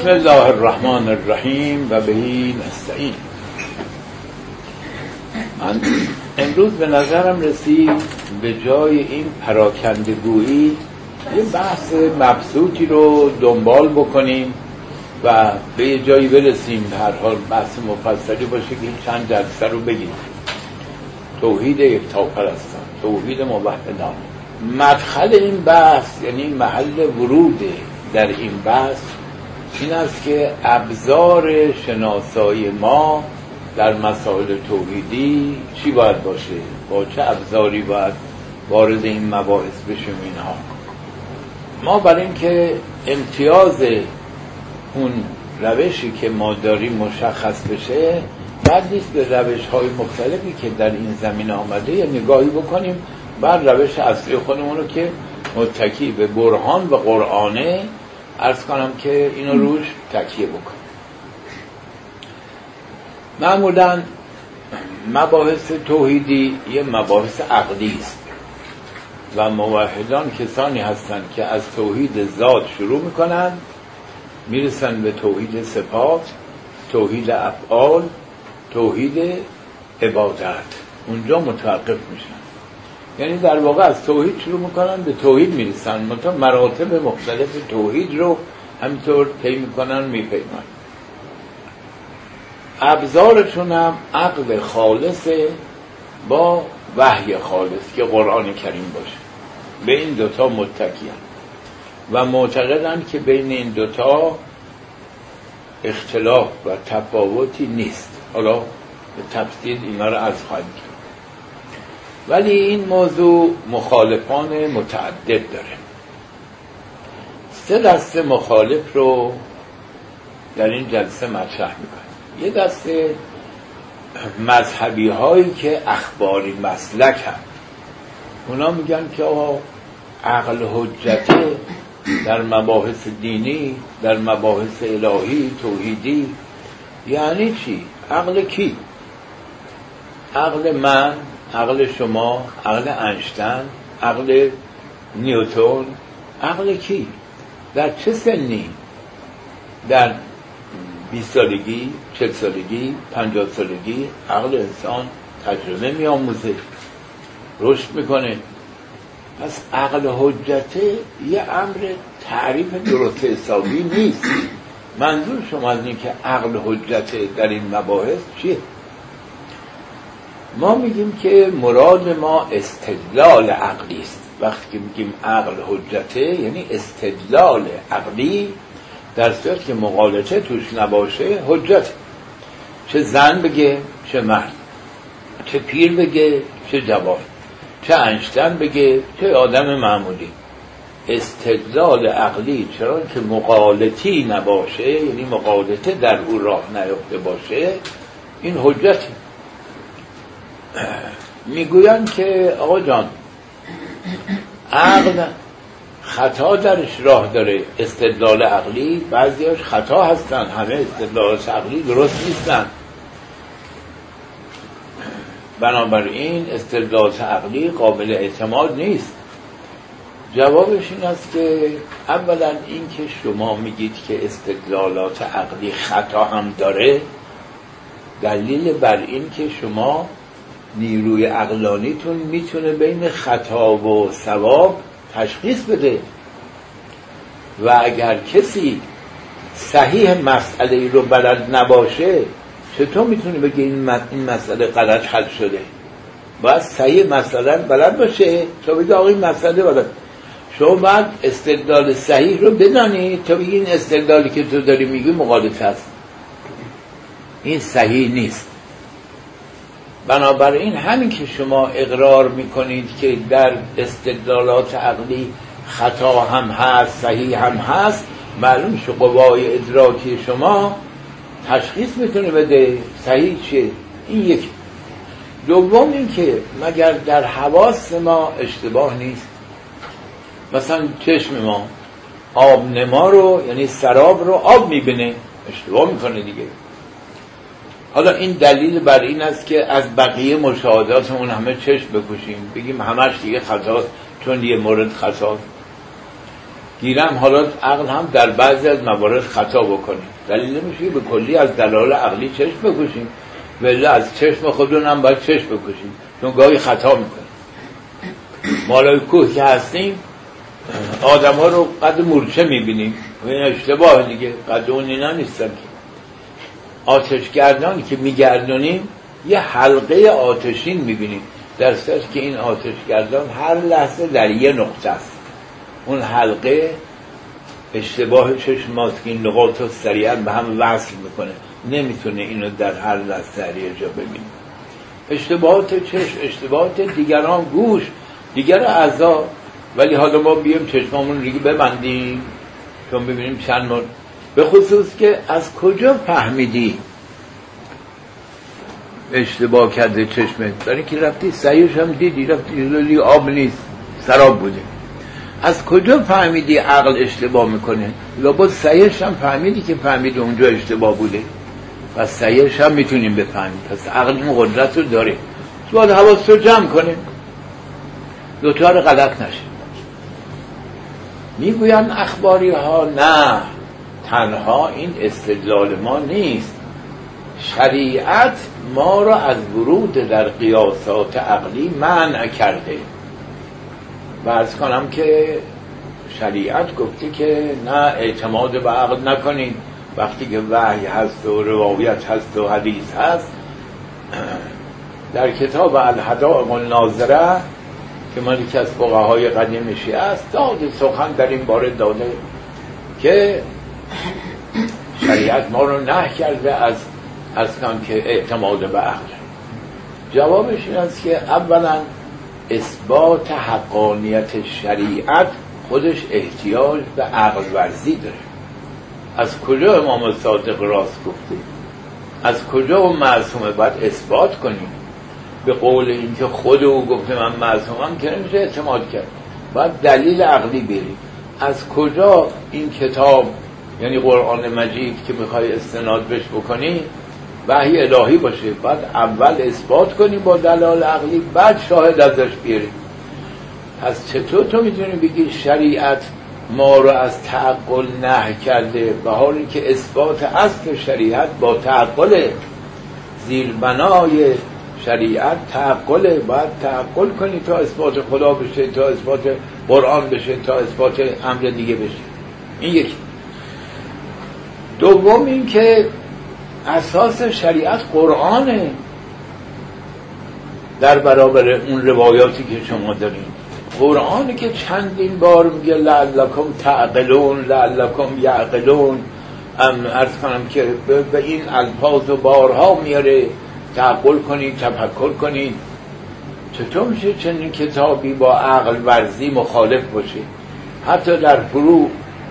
بسم الله الرحمن الرحیم و بهی نستعین. من امروز به نظرم رسید به جای این پراکندگویی یه بحث مبسوطی رو دنبال بکنیم و به یه جایی برسیم هر حال بحث مفصلی باشه که چند جلسه رو بگیم. توحید یک پرستان توحید موحدان. مدخل این بحث یعنی محل ورود در این بحث این است که ابزار شناسایی ما در مسائل توحیدی چی باید باشه؟ با چه ابزاری باید وارد این مباحث بشیم اینها ما برای اینکه امتیاز اون روشی که ما داریم مشخص بشه بعد نیست به روش های مختلفی که در این زمین آمده یه نگاهی بکنیم. بر روش اصلی خودمون رو که متکی به برهان و قرآنه ارز کنم که اینو روش تکیه بکنم معمولا مباحث توحیدی یه مباحث عقلی است و موحدان کسانی هستند که از توحید ذات شروع می‌کنن می‌رسن به توحید صفات توحید افعال توحید عبادت. اونجا متوقف میشن. یعنی در واقع از توحید شروع می‌کنن به توحید می‌رسن. مثلا مراتب مختلف توحید رو همینطور طی می‌کنن میپیمان ابزارشون هم عقل خالصه با وحی خالص که قرآن کریم باشه. به این دوتا متکیان. و معتقدن که بین این دوتا اختلاف و تفاوتی نیست. حالا به تفصیل اینا رو از خواهیم کرد. ولی این موضوع مخالفان متعدد داره. سه دسته مخالف رو در این جلسه مطرح می‌کنه یه دسته مذهبی هایی که اخباری مسلک هم. اونا میگن که آقا عقل حجته در مباحث دینی در مباحث الهی توحیدی. یعنی چی؟ عقل کی؟ عقل من. عقل شما عقل انشتن عقل نیوتون عقل کی؟ در چه سنی؟ در 20 سالگی 40 سالگی 50 سالگی عقل انسان تجربه میآموزه رشد می‌کنه. پس عقل حجته یه امر تعریف درست حسابی نیست. منظور شما از این که عقل حجته در این مباحث چیه؟ ما میگیم که مراد ما استدلال عقلی است. وقتی که میگیم عقل حجته یعنی استدلال عقلی در صورت که مقالطه توش نباشه حجت. چه زن بگه چه مرد. چه پیر بگه چه جوان. چه انشتن بگه چه آدم معمولی. استدلال عقلی چرا که مقالطی نباشه یعنی مقالطه در او راه نیفته باشه این حجته می‌گویند که آقا جان عقل خطا درش راه داره استدلال عقلی بعضیاش خطا هستن همه استدلال عقلی درست نیستن. بنابراین استدلال عقلی قابل اعتماد نیست. جوابش این است که اولا این که شما میگید که استدلالات عقلی خطا هم داره دلیل بر این که شما نیروی عقلانیتون می‌تونه بین خطا و ثواب تشخیص بده. و اگر کسی صحیح مسئله رو بلد نباشه چطور می‌تونه بگه این مسئله غلط حل شده؟ باید صحیح مسئله بلد باشه تا بگه آقا مسئله بلد. شما باید استدلال صحیح رو بدانی تا بگی این استدلالی که تو داری میگی مقالط هست این صحیح نیست. بنابراین همین که شما اقرار می‌کنید که در استدلالات عقلی خطا هم هست صحیح هم هست معلوم شو قوای ادراکی شما تشخیص می‌تونه بده صحیح چیه. این یک. دوم این که مگر در حواس ما اشتباه نیست. مثلا چشم ما آب نما رو یعنی سراب رو آب می‌بینه. اشتباه می‌کنه دیگه. حالا این دلیل بر این است که از بقیه مشاهداتمون همه چشم بکشیم. بگیم همش دیگه خطاست چون یه مورد خطاست. گیرم حالا عقل هم در بعضی از موارد خطا بکنه دلیل نمیشه به کلی از دلال عقلی چشم بکشیم. ولی از چشم خودون هم باید چشم بکشیم. چون گاهی خطا می‌کنیم. مالای کوه که هستیم آدم ها رو قد مورچه می‌بینیم. این اشتباه دیگه. قد اون اینا نیستن که. آتشگردانی که میگردونیم یه حلقه آتشین می‌بینیم. در که این آتشگردان هر لحظه در یه نقطه است. اون حلقه اشتباه چشم ماست که این نقاط رو سریعا به هم وصل می‌کنه. نمی‌تونه اینو در هر لحظه جا ببینه. اشتباهات چشم اشتباهات دیگران گوش دیگر اعضا. ولی حالا ما بیم چشمامون دیگه ببندیم. چون ببینیم چند به خصوص که از کجا فهمیدی اشتباه کرده چشمت برای که رفتی سعیش هم دیدی رفتی آب نیست سراب بوده. از کجا فهمیدی عقل اشتباه می‌کنه؟ لابد سعیش هم فهمیدی که فهمیدی اونجا اشتباه بوده. پس سعیش هم می‌تونیم بفهمیم. پس عقل این قدرت رو داره. باید حواست رو جمع کنه. دوتا رو غلط نشه. می‌گوین اخباری ها نه. تنها این استدلال ما نیست. شریعت ما را از ورود در قیاسات عقلی منع کرده. و کنم که شریعت گفته که نه اعتماد به عقل نکنید. وقتی که وحی هست و روایت هست و حدیث هست در کتاب الهدائق الناظره که من یکی از فقهای قدیم شیعه است داده سخن در این باره داده که شریعت ما رو نه کرده از از که اعتماد به عقل. جوابش این است که اولا اثبات حقانیت شریعت خودش احتیاج به عقل ورزی داره. از کجا امام صادق راست گفته؟ از کجا اون معصومه باید اثبات کنیم؟ به قول اینکه خود او گفته من معصومم که نمیشه اعتماد کرد. باید دلیل عقلی بریم از کجا این کتاب یعنی قرآن مجید که می‌خوای استناد بش بکنی وحی الهی باشه. بعد اول اثبات کنیم با دلال عقلی بعد شاهد ازش بیاریم پس چطور تو می‌تونی بگی شریعت ما رو از تعقل نه کرده؟ به حالی که اثبات اصل شریعت با تعقل. زیربنای شریعت تعقل باید تعقل کنی تا اثبات خدا بشه تا اثبات قرآن بشه تا اثبات امر دیگه بشه. این یکی. دوم این که اساس شریعت قرآنه. در برابر اون روایاتی که شما دارین. قرآنی که چندین بار میگه لعلکم تعقلون لعلکم یعقلون. ارز کنم که به این الفاظ و بارها میاره. تعقل کنید تفکر کنید چطور میشه چنین کتابی با عقل ورزی مخالف باشه؟ حتی در فرو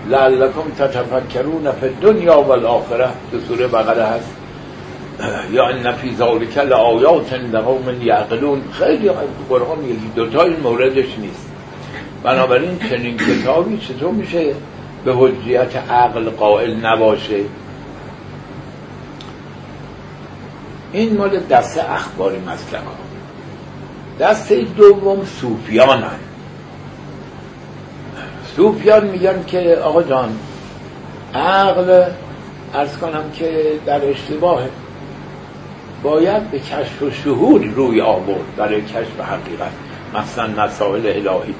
لعلکم تتفکرون فی دنیا و الاخره تو سوره بقره هست. یا ان فی ذالک لآیات لقوم یعقلون. خیلی قرآن یکی دوتا این موردش نیست. بنابراین چنین کتابی چطور میشه به حجیت عقل قائل نباشه؟ این مال دسته اخباری مسلک ها دسته دوم صوفیان هست صوفیان میگن که آقا جان عقل ارز کنم که در اشتباه باید به کشف و شهود روی آورد برای کشف حقیقت مثلا مسائل الهی.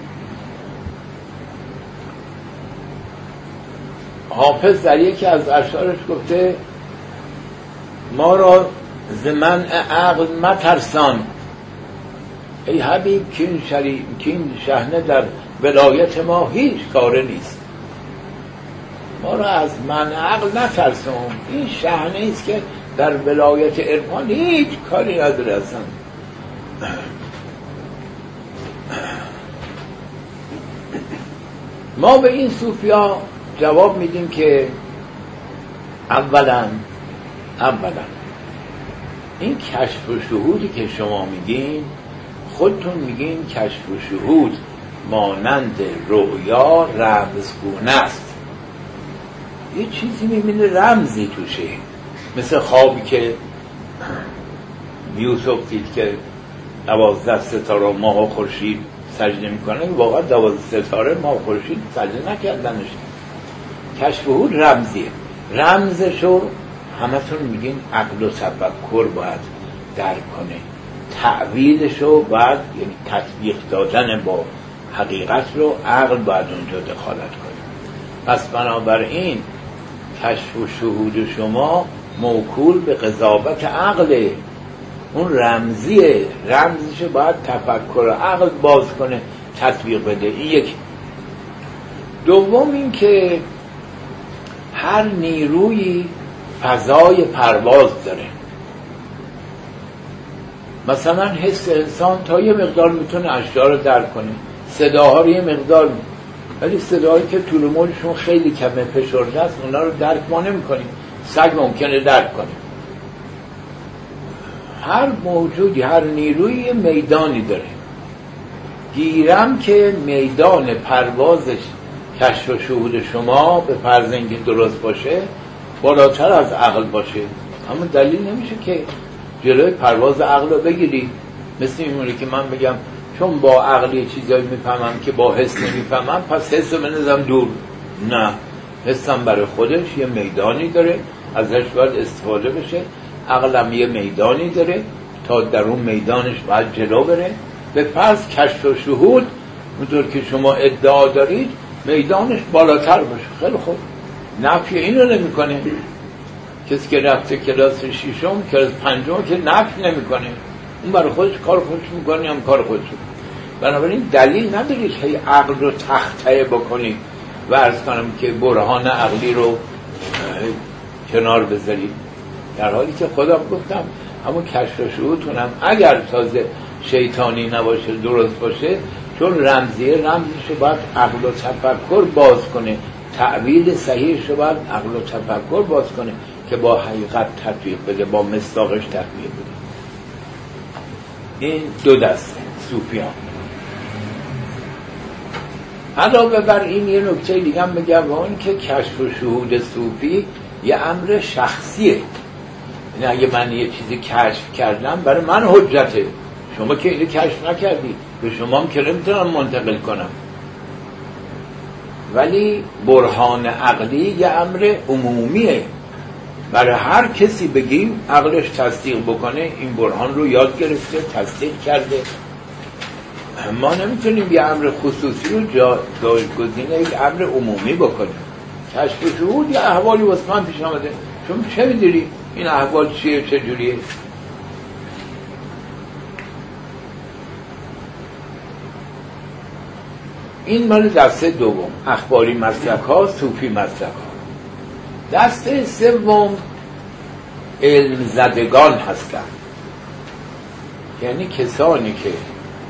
حافظ در یکی از اشعارش گفته ما را زمن عقل مترسان. ای حبیب کین شریف کین شهنه در ولایت ما هیچ کاره نیست. ما را از من عقل نترسون این شهنه است که در ولایت عرفان هیچ کاری نداره اصلا. ما به این صوفیا جواب میدیم که اولا اولا. این کشف و شهودی که شما میگین خودتون میگین کشف و شهود. مانند رویا رمزگونه است. یه چیزی می‌بینه رمزی توشه. مثل خوابی که یوسف دید که دوازده ستاره ماه و خورشید سجده می‌کنه واقعا دوازده ستاره ما خورشید سجده نکردنش. کشف هود رمزیه. رمزشو همتون میگین عقل و تفکر باید درک کنه. تعویلشو باید یعنی تطبیق دادن با حقیقت رو عقل باید اونجا دخالت کنه. پس بنابراین کشف و شهود شما موکول به قضاوت عقله. اون رمزیه. رمزش باید تفکر عقل باز کنه تطبیق بده. این یک دوم این که هر نیروی فضای پرواز داره. مثلا حس انسان تا یه مقدار می‌تونه اشیاء رو درک کنه. صداها رو یه مقدار ولی صداهایی که طول موجشون خیلی کمه فشرده است اونا رو درک ما نمی‌کنیم. سگ ممکنه درک کنیم هر موجودی هر نیروی میدانی داره. گیرم که میدان پروازش کشف و شهود شما به فرض درست باشه بالاتر از عقل باشه. اما دلیل نمیشه که جلوی پرواز عقل رو بگیری. مثل این که من بگم چون با عقلی چیزایی می‌فهمم که با حس نمی‌فهمم پس حس بنظرم دور. نه حسم برای خودش یه میدانی داره ازش باید استفاده بشه. عقلم یه میدانی داره تا در اون میدانش باید جلو بره. به فرض کشف و شهود اونطور که شما ادعا دارید میدانش بالاتر باشه. خیلی خوب. نفی اینو نمی‌کنه. کسی که رفته کلاس ششم کلاس پنجم که نفی نمی‌کنه. اون برای خودش کار خودش می‌کنه هم کار خودش بنابراین دلیل نداری که عقل رو تخته بکنی و ارز کنم که برهان عقلی رو کنار بذارید. در حالی که خدا گفتم همون کشف شهودتونم اگر تازه شیطانی نباشه درست باشه چون رمزیه رمزش باید عقل و تفکر باز کنه. تعویل صحیحش رو باید عقل و تفکر باز کنه که با حقیقت تطبیق بده با مصداقش تطبیق بده. این دو دست صوفیان. علاوه بر این یه نکته دیگه هم بگم اون که کشف و شهود صوفی یه امر شخصیه. یعنی اگه من یه چیزی کشف کردم برای من حجته شما که اینو کشف نکردی. به شما هم که نمی‌تونم منتقل کنم. ولی برهان عقلی یه امر عمومیه. برای هر کسی بگیم عقلش تصدیق بکنه این برهان رو یاد گرفته تصدیق کرده. ما نمی‌تونیم یه امر خصوصی رو جا جایگزین یک امر عمومی بکنیم. کشف شهود یه احوالی واسه من پیش آمده. چون چه می‌دونی این احوال چیه چجوریه این مال دسته دوم اخباری مسلک ها صوفی مسلک ها دسته سوم علم زدگان هستند یعنی کسانی که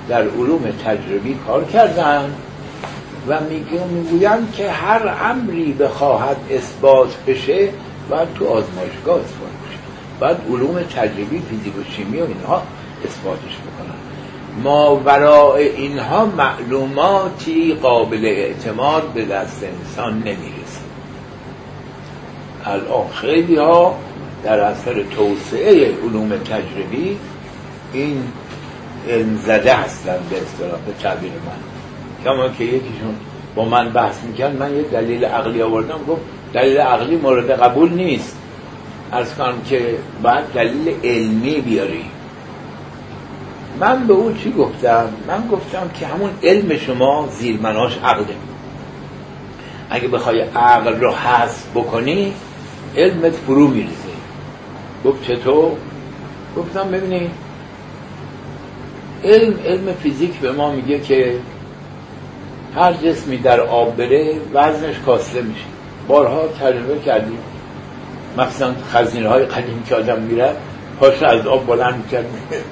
در علوم تجربی کار کردن و می‌گویند که هر امری بخواهد اثبات بشه باید تو آزمایشگاه اثبات بشه. باید علوم تجربی فیزیک و شیمی و اینها اثباتش بکنن. ما برای اینها معلوماتی قابل اعتماد به دست انسان نمی‌رسه. الان خیلی ها در اثر توسعه علوم تجربی این زده هستن به اصطلاح به تعبیر من. کما که یکیشون با من بحث می‌کرد من یه دلیل عقلی آوردم گفت دلیل عقلی مورد قبول نیست. از کنم که باید دلیل علمی بیاری. من به او چی گفتم؟ من گفتم که همون علم شما زیرمناش عقله. اگه بخوای عقل رو حذف بکنی علمت فرو میریزه. گفت چطور؟ گفتم ببینید علم علم فیزیک به ما میگه که هر جسمی در آب بره وزنش کاسته میشه. بارها تجربه کردیم. مثلا خزینه های قدیم که آدم میره پاش از آب بلند می‌کرد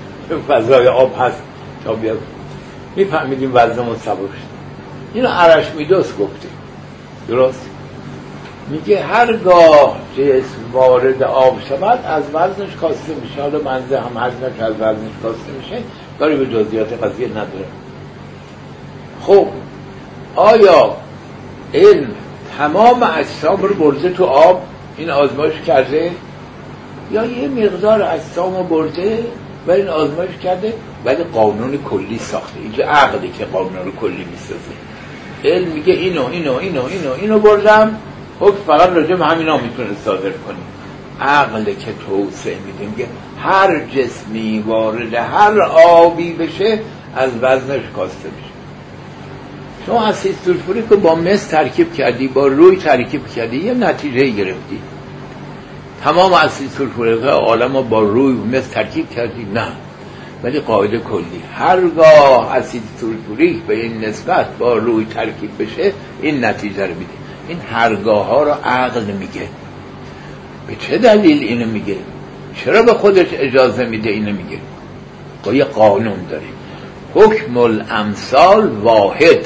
فضای آب هست تا بیاد. میفهمیدیم وزنمون سبب شد اینو عرش میدوست گفته. درست؟ میگه هرگاه جسم وارد آب شود از وزنش کاسته میشه. حالا منزه هم هر که از وزنش کاسته میشه کاری به جزئیات قضیه نداره. خب آیا علم تمام اجسام رو برده تو آب؟ این آزمایش کرده؟ یا یه مقدار اجسام رو برده و این آزمایش کرده؟ ولی قانون کلی ساخته. اینجا عقلی که قانون کلی می‌سازه. علم میگه اینو اینو اینو اینو اینو بردم. حکم فقط راجع به همینا می‌تونه صادر کنیم عقل که توسعه میده میگه هر جسمی وارد هر آبی بشه از وزنش کاسته میشه. شما اسید سلفوری که با مس ترکیب کردی با روی ترکیب کردی یه نتیجه گرفتی. تمام اسید سلفوریک عالم با روی و مس ترکیب کردی. نه. ولی قاعده کلی. هرگاه اسید سلفوریک به این نسبت با روی ترکیب بشه این نتیجه رو میده. این هرگاه ها رو عقل میگه. به چه دلیل اینو میگه؟ چرا به خودش اجازه میده اینو میگه؟ ما یه قانون داریم. حکم الامثال واحد.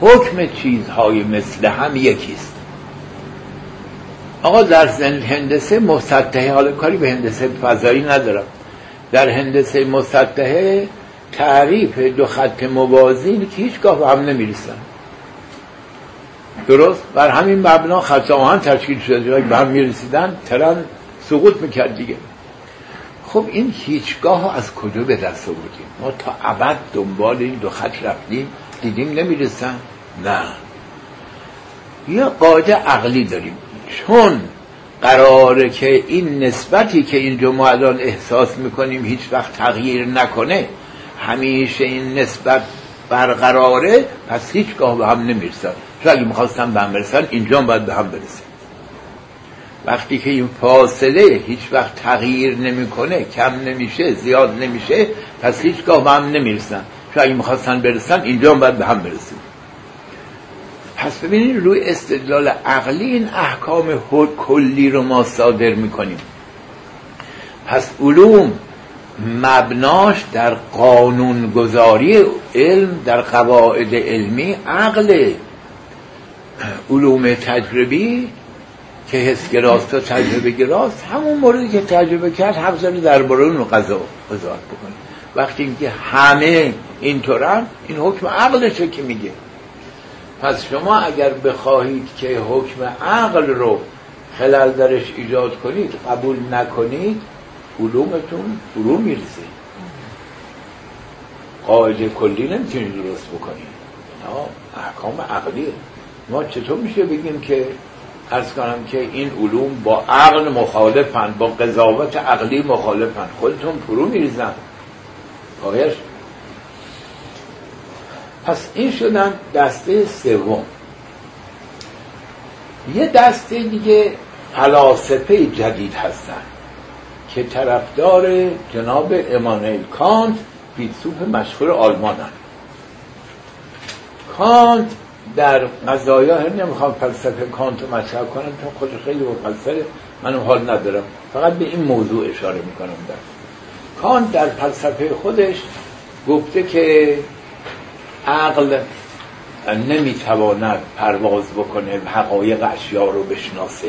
حکم چیزهای مثل هم یکیست. آقا در هندسه مسطحه حال کاری به هندسه فضایی ندارم. در هندسه مسطحه تعریف دو خط موازی که هیچگاه به هم نمی‌رسن. درست؟ بر همین مبنا خط آهن تشکیل شده. به هم می‌رسیدن ترن سقوط می‌کرد دیگه. خب این هیچگاه از کجا به دست آوردیم؟ ما تا ابد دنبال این دو خط رفتیم. دیدیم نمی‌رسن. نه. یه قاعده عقلی داریم. چون قراره که این نسبتی که اینجا ما الان احساس می‌کنیم هیچ وقت تغییر نکنه همیشه این نسبت برقراره پس هیچگاه به هم نمی‌رسن. چون اگه می‌خواستم به هم برسن اینجا باید به هم برسن. وقتی که این فاصله هیچ وقت تغییر نمی‌کنه کم نمیشه زیاد نمیشه پس هیچگاه به هم نمی‌رسن. چون اگه می‌خواستن برسن اینجا باید به هم برسن. پس ببینید روی استدلال عقلی این احکام کلی رو ما صادر می‌کنیم. پس علوم مبناش در قانون گذاری علم در قواعد علمی عقل علوم تجربی که حسگراست و تجربه گراست همون موردی که تجربه کرد حق داره درباره اون قضا بکنه. وقتی که همه اینطورن این حکم عقلشه که میگه. پس شما اگر بخواهید که حکم عقل رو خلال درش ایجاد کنید قبول نکنید علومتون فرو می‌رسه قاعده کلی نمی‌تونید درست بکنید. احکام عقلیه. ما چطور میشه بگیم که ارز کنم که این علوم با عقل مخالفن با قضاوت عقلی مخالفن؟ خودتون فرو میریزن. کاهش پس این شدن دسته سوم. یه دسته دیگه فلاسفه جدید هستن که طرفدار جناب امانوئل کانت فیلسوف مشهور آلمانن. کانت در قضایا نمی‌خوام فلسفه کانت مطرح کنم چون خودش خیلی مفصله من حال ندارم. فقط به این موضوع اشاره می‌کنم در. کانت در فلسفه خودش گفته که عقل نمی‌تواند پرواز بکنه حقایق اشیا رو بشناسه.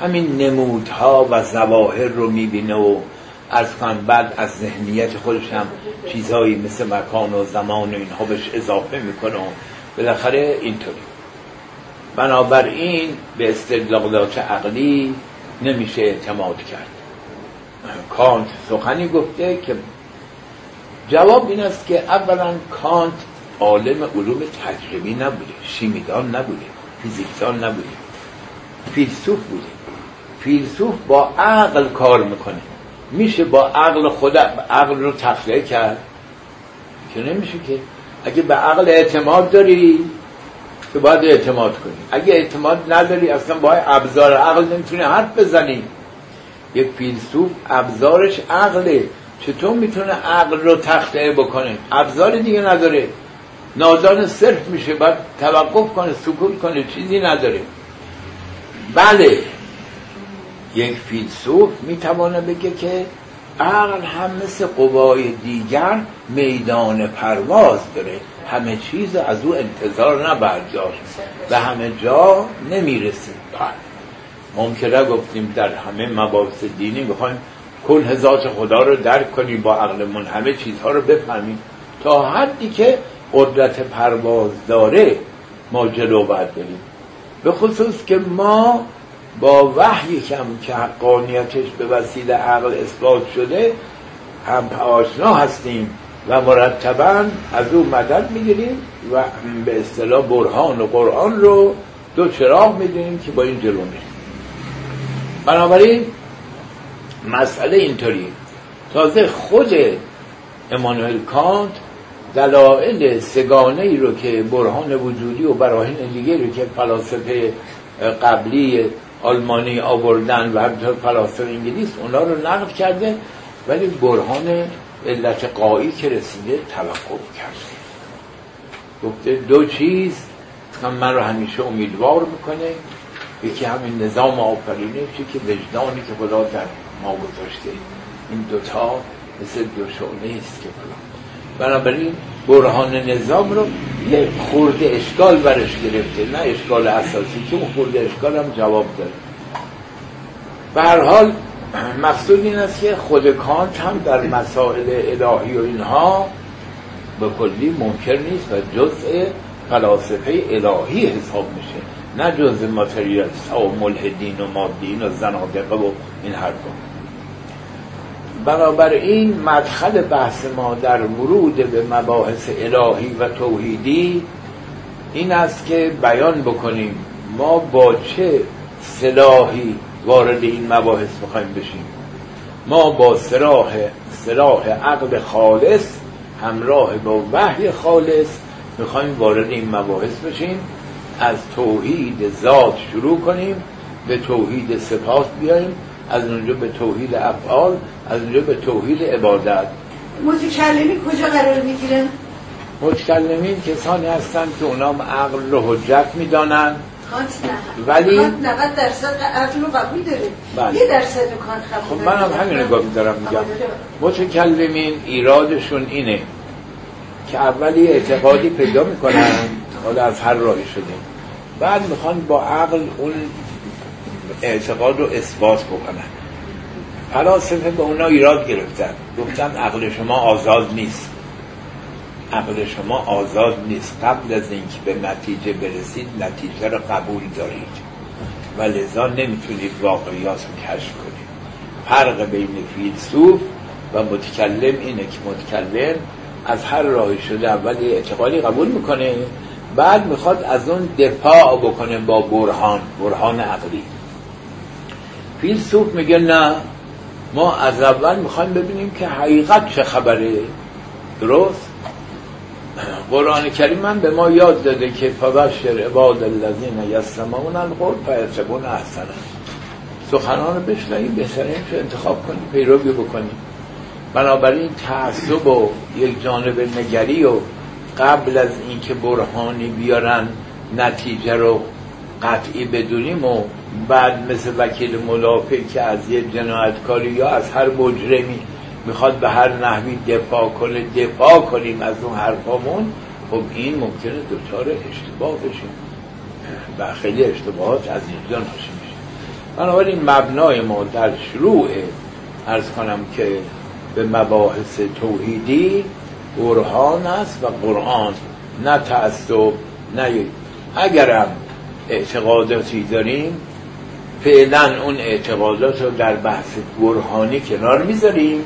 همین نمودها و زواهر رو می‌بینه و از بعد از ذهنیت خودش هم چیزهایی مثل مکان و زمان و اینها بهش اضافه می‌کنه. بالاخره اینطوری. بنابراین به استدلالات عقلی نمیشه اعتماد کرد. کانت سخنی گفته که جواب این است که اولا کانت عالم علوم تجربی نبوده شیمیدان نبوده فیزیکدان نبوده. فیلسوف بوده. فیلسوف با عقل کار می‌کنه. میشه با عقل خود عقل رو تخلیه کرد؟ که نمیشه که اگه به عقل اعتماد داری که باید اعتماد کنی. اگه اعتماد نداری اصلا با ابزار عقل نمی‌تونی حرف بزنی. یک فیلسوف ابزارش عقله. چطور می‌تونه عقل رو تخته بکنه؟ ابزار دیگه نداره. نادان صرف میشه باید توقف کنه سکوت کنه چیزی نداره. بله. یک فیلسوف می‌توانه بگه که عقل هم مثل قوای دیگر میدان پرواز داره. همه چیز از او انتظار نبرداشت و همه جا نمی‌رسه. بله. ممکنه گفتیم در همه مباحث دینی می‌خوایم کل هزات خدا رو درک کنیم با عقلمون همه چیزها رو بفهمیم. تا حدی که قدرت پرواز داره ما جلو باید بریم. به خصوص که ما با وحی کم که حقانیتش به وسیله عقل اثبات شده هم آشنا هستیم و مرتبا از او مدد می‌گیریم و به اصطلاح برهان و قرآن رو دو چراغ می‌دونیم که با این جلو بنابراین مسئله اینطوری. تازه خود امانوئل کانت دلایل سگانه ای رو که برهان وجودی و براهین دیگه رو که فلاسفه قبلی آلمانی آوردن و همینطور فلاسفه انگلیس اونا رو نقد کرده ولی برهان علت قایی که رسیده توقف کرده. گفته دو چیز من رو همیشه امیدوار می‌کنه یکی همین نظام آفرینشی که وجدانی که خدا در ما گذاشته. این دوتا مثل دو شعله است که فلان بنابراین برهان نظام رو یه خورده اشکال برش گرفته نه اشکال اساسی که اون خورده اشکال هم جواب داره. به هر حال مقصود این است که خود کانت هم در مسائل الهی و اینها به کلی ممکن نیست و جزء فلاسفه الهی حساب میشه نه جزء ماتریالیست و ملحدین و مادین و زنادقه و این حرفا. بنابراین مدخل بحث ما در ورود به مباحث الهی و توحیدی این است که بیان بکنیم ما با چه سلاحی وارد این مباحث می‌خوایم بشیم. ما با سراح سراح عقل خالص همراه با وحی خالص می‌خوایم وارد این مباحث بشیم. از توحید ذات شروع کنیم به توحید صفات بیاییم از اونجا به توحید افعال از اونجا به توحید عبادت. متکلمین کجا قرار می‌گیرن؟ متکلمین کسانی هستند که اونام عقل رو حجت می‌دانند ولی 90 درصد عقل رو قبول داره. بله. یه درصد کانت قبول خب منم همین نگاه دارم میگم. متکلمین ایرادشون اینه که اولی اعتقادی پیدا می‌کنن حالا از هر راهی شده. بعد می‌خوان با عقل اون اعتقاد رو اثبات بکنن. فلاسفه به اونا ایراد گرفتن. گفتن عقل شما آزاد نیست. عقل شما آزاد نیست. قبل از اینکه به نتیجه برسید نتیجه رو قبول دارید. و لذا نمی‌تونید واقعیات رو کشف کنید. فرق بین فیلسوف و متکلم اینه که متکلم از هر راهی شده اولی اعتقادی قبول می‌کنه بعد می‌خواد از اون دفاع بکنه با برهان برهان عقلی. فیلسوف میگه نه ما از اول می‌خوایم ببینیم که حقیقت چه خبره. درست؟ قرآن کریم من به ما یاد داده که فبشر عباد الذین یسمعون القول فیتبعون احسنه سخنان رو بشنویم بهترین رو انتخاب کنیم پیروی بکنیم. بنابراین تعصب و یک جانب نگری و قبل از اینکه برهانی بیارن نتیجه رو قطعی بدونیم و بعد مثل وکیل ملافع که از یه جنایتکاری یا از هر مجرمی می‌خواد به هر نحوی دفاع کنه دفاع کنیم از اون حرفامون خب این ممکنه دچار اشتباه بشیم و خیلی اشتباهات از اینجا ناشی میشه بنابراین مبنای ما در شروع ارز کنم که به مباحث توحیدی برهان است و قرآن نه تعصب نه اگرم اعتقاداتی داریم فعلا اون اعتقادات رو در بحث برهانی کنار می‌ذاریم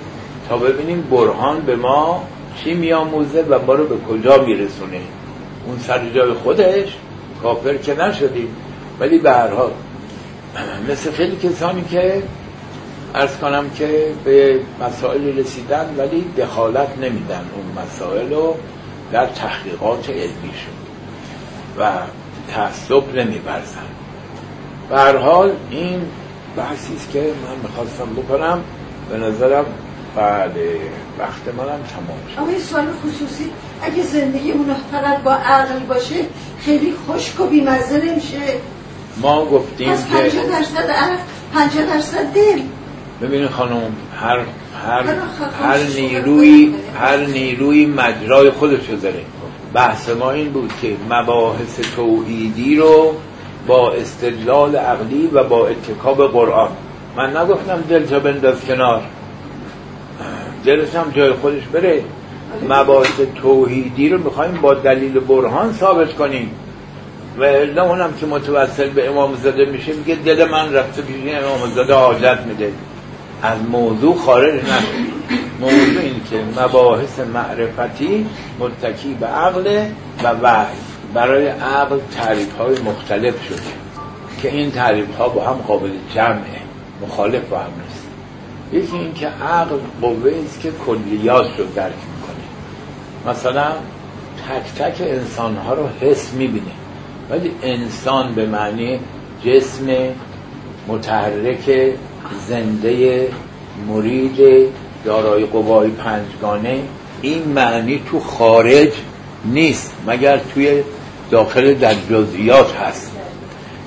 تا ببینیم برهان به ما چی میاموزه و ما رو به کجا میرسونه. اون سر جای خودش کافر که نشدیم. ولی به هر حال مثل خیلی کسانی که ارز کنم که به مسائل رسیدن ولی دخالت نمیدن. اون مسائل رو در تحقیقات علمیشون و تعصب نمیبرزن هر حال این بحثی است که من می‌خواستم بکنم. به نظرم بله وقت منم تمام شد. اما سوال خصوصی اگه زندگی اون فقط با عقل باشه خیلی خشک و بیمزه نمیشه. ما گفتیم که 50 درصد عقل 50 درصد دل. ببینید خانم هر هر هر نیروی هر نیروی مجرای خودشو داره. بحث ما این بود که مباحث توحیدی رو با استدلال عقلی و با اتکاب قرآن. من نگفتم دل تا بنداز کنار. دلش هم جای خودش بره. مباحث توحیدی رو می‌خوایم با دلیل برهان ثابت کنیم. و الا اونم که متوسل به امام زاده میشه میگه دل من رفته پیش امام زاده حاجت میده. از موضوع خارج نشه. موضوع این که مباحث معرفتی متکی به عقل و وحی. برای عقل تعریف های مختلف شده که این تعریف ها با هم قابل جمعه مخالف با هم نیست. یکی این که عقل قوه است که کلیات رو درک می‌کنه. مثلا تک تک انسان ها رو حس می‌بینه. ولی انسان به معنی جسم متحرک زنده مرید دارای قوای پنجگانه این معنی تو خارج نیست. مگر توی داخل در جزئیات هست.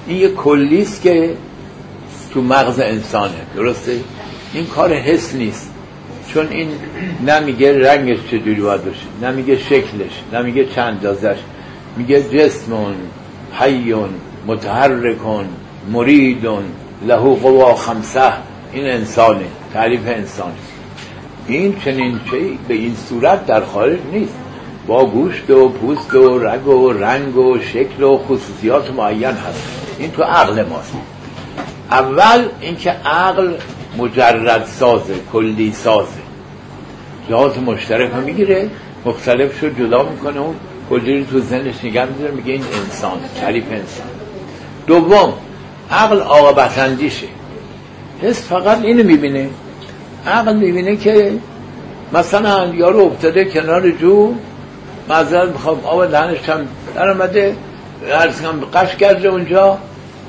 این یه کلیست که تو مغز انسانه درسته؟ این کار حس نیست. چون این نمیگه رنگش چجوری باید باشه نمیگه شکلش نمیگه چند دازش میگه جسمون حیون متحرکون مریدون لهو قوا خمسه. این انسانه تعریف انسانه. این چنین چی به این صورت در خارج نیست. با گوشت و پوست و رگ و رنگ و شکل و خصوصیات معین هست. این تو عقل ماست. اول اینکه عقل مجرد سازه کلی سازه. جهات مشترک ها می‌گیره مختلف شد جدا می‌کنه اون کلی رو تو ذهنش نگه میداره میگه این انسان تعریف انسان. دوم عقل آقابت اندیشه حس فقط اینو می‌بینه. عقل می‌بینه که مثلا یارو افتاده کنار جو معذرت می‌خوام آب دهنش هم در آمده عرض قش کرده اونجا.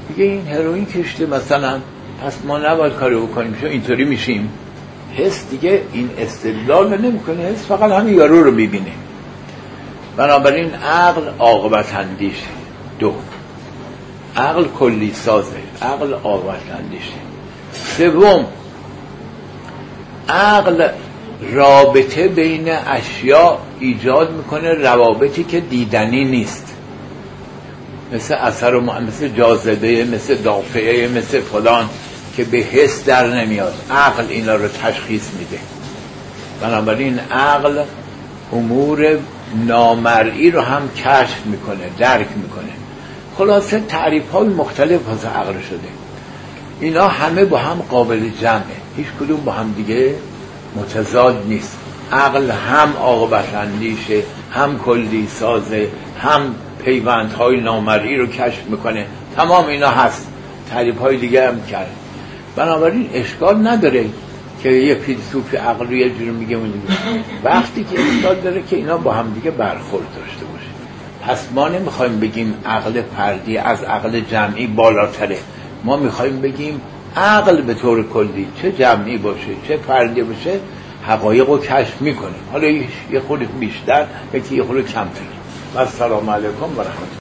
میگه این هروئین کشته مثلا. پس ما نباید کاری بکنیم چون اینطوری میشیم. حس دیگه این استدلال نمی‌کنه حس فقط همین یارو رو می‌بینه. بنابراین عقل عاقبت اندیش دو عقل کلی سازه. عقل عاقبت اندیشه. سوم عقل رابطه بین اشیاء ایجاد می‌کنه روابطی که دیدنی نیست. مثل اثر و مثل جاذبه مثل دافعه مثل فلان که به حس در نمیاد. عقل اینا رو تشخیص میده. بنابراین عقل امور نامرئی رو هم کشف می‌کنه درک می‌کنه. خلاصه تعریف های مختلف از عقل شده. اینا همه با هم قابل جمعه. هیچ کدوم با هم دیگه متضاد نیست. عقل هم عاقبت اندیشه هم کلی سازه هم پیوندهای نامرئی رو کشف می‌کنه. تمام اینا هست. تعریف های دیگه هم کرد. بنابراین اشکال نداره که یه فیلسوف عقل یه جور میگه. وقتی که اشکال داره که اینا با هم دیگه برخورد داشته باشه. پس ما نمی‌خوایم بگیم عقل فردی از عقل جمعی بالاتره. ما می‌خوایم بگیم عقل به طور کلی چه جمعی باشه چه فردی باشه حقایق رو کشف می‌کنه. حالا یه خود بیشتر یکی یه خود کمتر. و السلام علیکم و رحمت